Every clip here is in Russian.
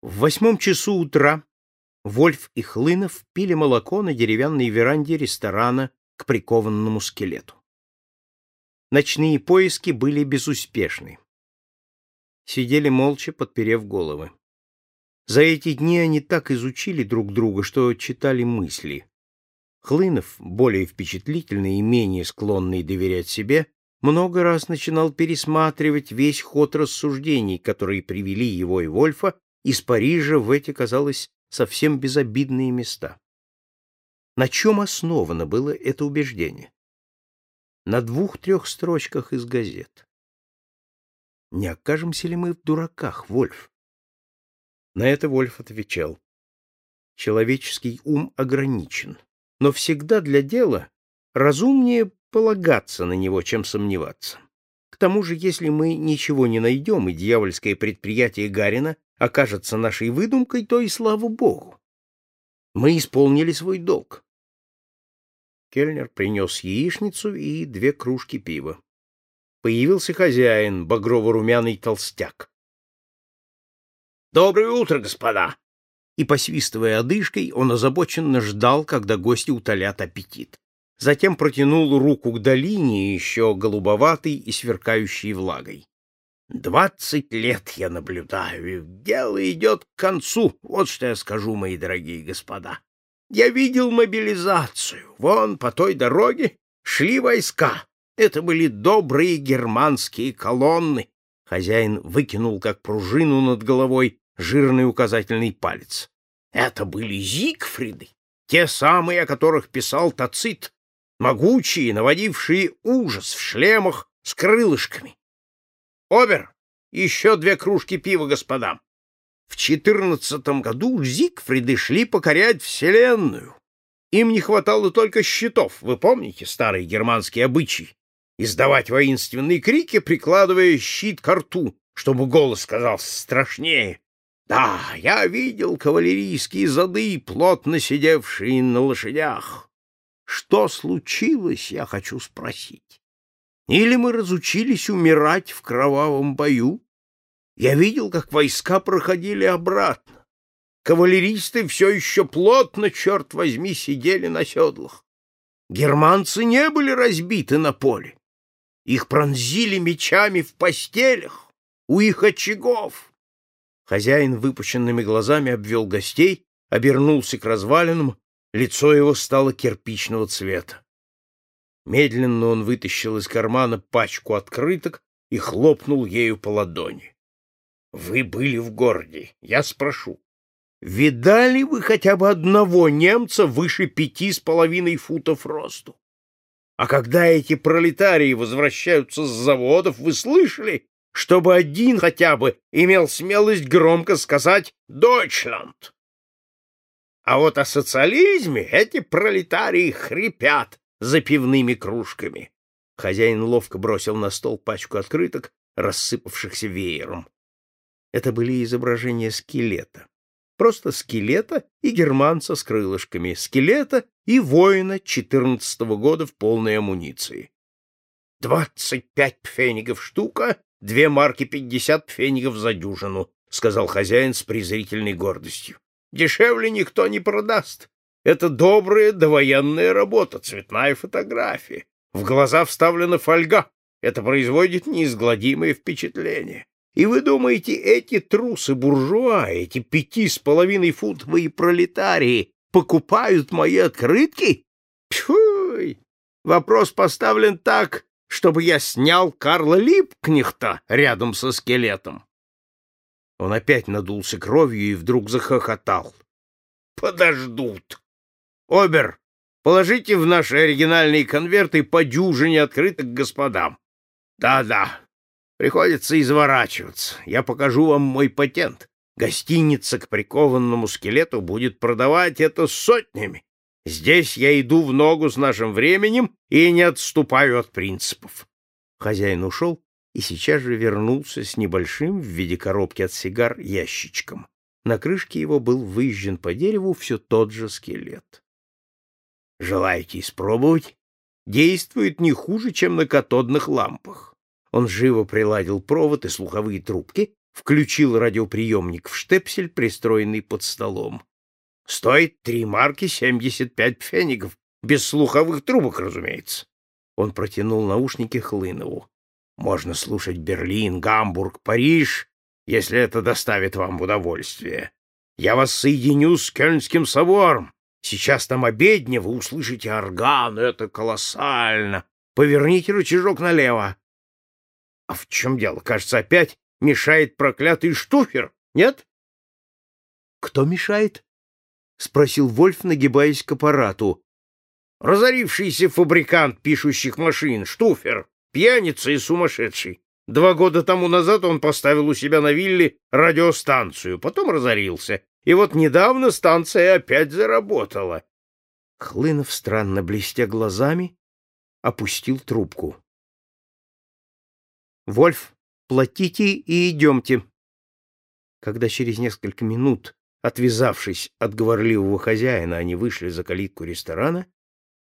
В восьмом часу утра Вольф и Хлынов пили молоко на деревянной веранде ресторана к прикованному скелету. Ночные поиски были безуспешны. Сидели молча, подперев головы. За эти дни они так изучили друг друга, что читали мысли. Хлынов, более впечатлительный и менее склонный доверять себе, много раз начинал пересматривать весь ход рассуждений, которые привели его и Вольфа из Парижа в эти, казалось, совсем безобидные места. На чем основано было это убеждение? На двух-трех строчках из газет. Не окажемся ли мы в дураках, Вольф? На это Вольф отвечал. Человеческий ум ограничен, но всегда для дела разумнее полагаться на него, чем сомневаться. К тому же, если мы ничего не найдем, и дьявольское предприятие Гарина окажется нашей выдумкой, то и слава богу. Мы исполнили свой долг. Кельнер принес яичницу и две кружки пива. Появился хозяин, багрово-румяный толстяк. «Доброе утро, господа!» И, посвистывая одышкой, он озабоченно ждал, когда гости утолят аппетит затем протянул руку к долине, еще голубоватой и сверкающей влагой. «Двадцать лет я наблюдаю, дело идет к концу, вот что я скажу, мои дорогие господа. Я видел мобилизацию, вон по той дороге шли войска, это были добрые германские колонны». Хозяин выкинул, как пружину над головой, жирный указательный палец. Это были Зигфриды, те самые, о которых писал Тацит, могучие, наводившие ужас в шлемах с крылышками. Обер, еще две кружки пива господам. В четырнадцатом году Зигфриды шли покорять Вселенную. Им не хватало только щитов, вы помните старые германские обычаи? Издавать воинственные крики, прикладывая щит к рту, чтобы голос казался страшнее. Да, я видел кавалерийские зады, плотно сидевшие на лошадях. Что случилось, я хочу спросить? Или мы разучились умирать в кровавом бою? Я видел, как войска проходили обратно. Кавалеристы все еще плотно, черт возьми, сидели на седлах. Германцы не были разбиты на поле. Их пронзили мечами в постелях, у их очагов. Хозяин выпущенными глазами обвел гостей, обернулся к развалинам Лицо его стало кирпичного цвета. Медленно он вытащил из кармана пачку открыток и хлопнул ею по ладони. — Вы были в городе. Я спрошу. Видали вы хотя бы одного немца выше пяти с половиной футов росту? А когда эти пролетарии возвращаются с заводов, вы слышали, чтобы один хотя бы имел смелость громко сказать «Дойчланд»? А вот о социализме эти пролетарии хрипят за пивными кружками. Хозяин ловко бросил на стол пачку открыток, рассыпавшихся веером. Это были изображения скелета. Просто скелета и германца с крылышками, скелета и воина четырнадцатого года в полной амуниции. «Двадцать пять пфенигов штука, две марки пятьдесят пфенигов за дюжину», — сказал хозяин с презрительной гордостью. Дешевле никто не продаст. Это добрая довоенная работа, цветная фотография. В глаза вставлена фольга. Это производит неизгладимое впечатление. И вы думаете, эти трусы-буржуа, эти пяти с половиной футовые пролетарии покупают мои открытки? Пфуй! Вопрос поставлен так, чтобы я снял Карла Липкнехта рядом со скелетом. Он опять надулся кровью и вдруг захохотал. «Подождут! Обер, положите в наши оригинальные конверты по дюжине открыток господам. Да-да, приходится изворачиваться. Я покажу вам мой патент. Гостиница к прикованному скелету будет продавать это сотнями. Здесь я иду в ногу с нашим временем и не отступаю от принципов. Хозяин ушел, и сейчас же вернулся с небольшим в виде коробки от сигар ящичком. На крышке его был выжжен по дереву все тот же скелет. «Желаете испробовать?» Действует не хуже, чем на катодных лампах. Он живо приладил провод и слуховые трубки включил радиоприемник в штепсель, пристроенный под столом. «Стоит три марки семьдесят пять пфенигов, без слуховых трубок, разумеется». Он протянул наушники Хлынову. «Можно слушать Берлин, Гамбург, Париж, если это доставит вам удовольствие. Я вас соединю с Кёльнским собором. Сейчас там обедня, вы услышите орган, это колоссально. Поверните рычажок налево. А в чем дело? Кажется, опять мешает проклятый штуфер, нет? Кто мешает? спросил Вольф, нагибаясь к аппарату. Разорившийся фабрикант пишущих машин, штуфер, пьяница и сумасшедший. Два года тому назад он поставил у себя на вилле радиостанцию, потом разорился. И вот недавно станция опять заработала. Хлынов, странно блестя глазами, опустил трубку. «Вольф, платите и идемте». Когда через несколько минут, отвязавшись от говорливого хозяина, они вышли за калитку ресторана,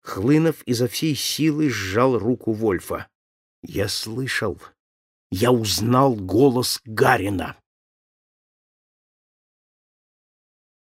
Хлынов изо всей силы сжал руку Вольфа. «Я слышал, я узнал голос Гарина».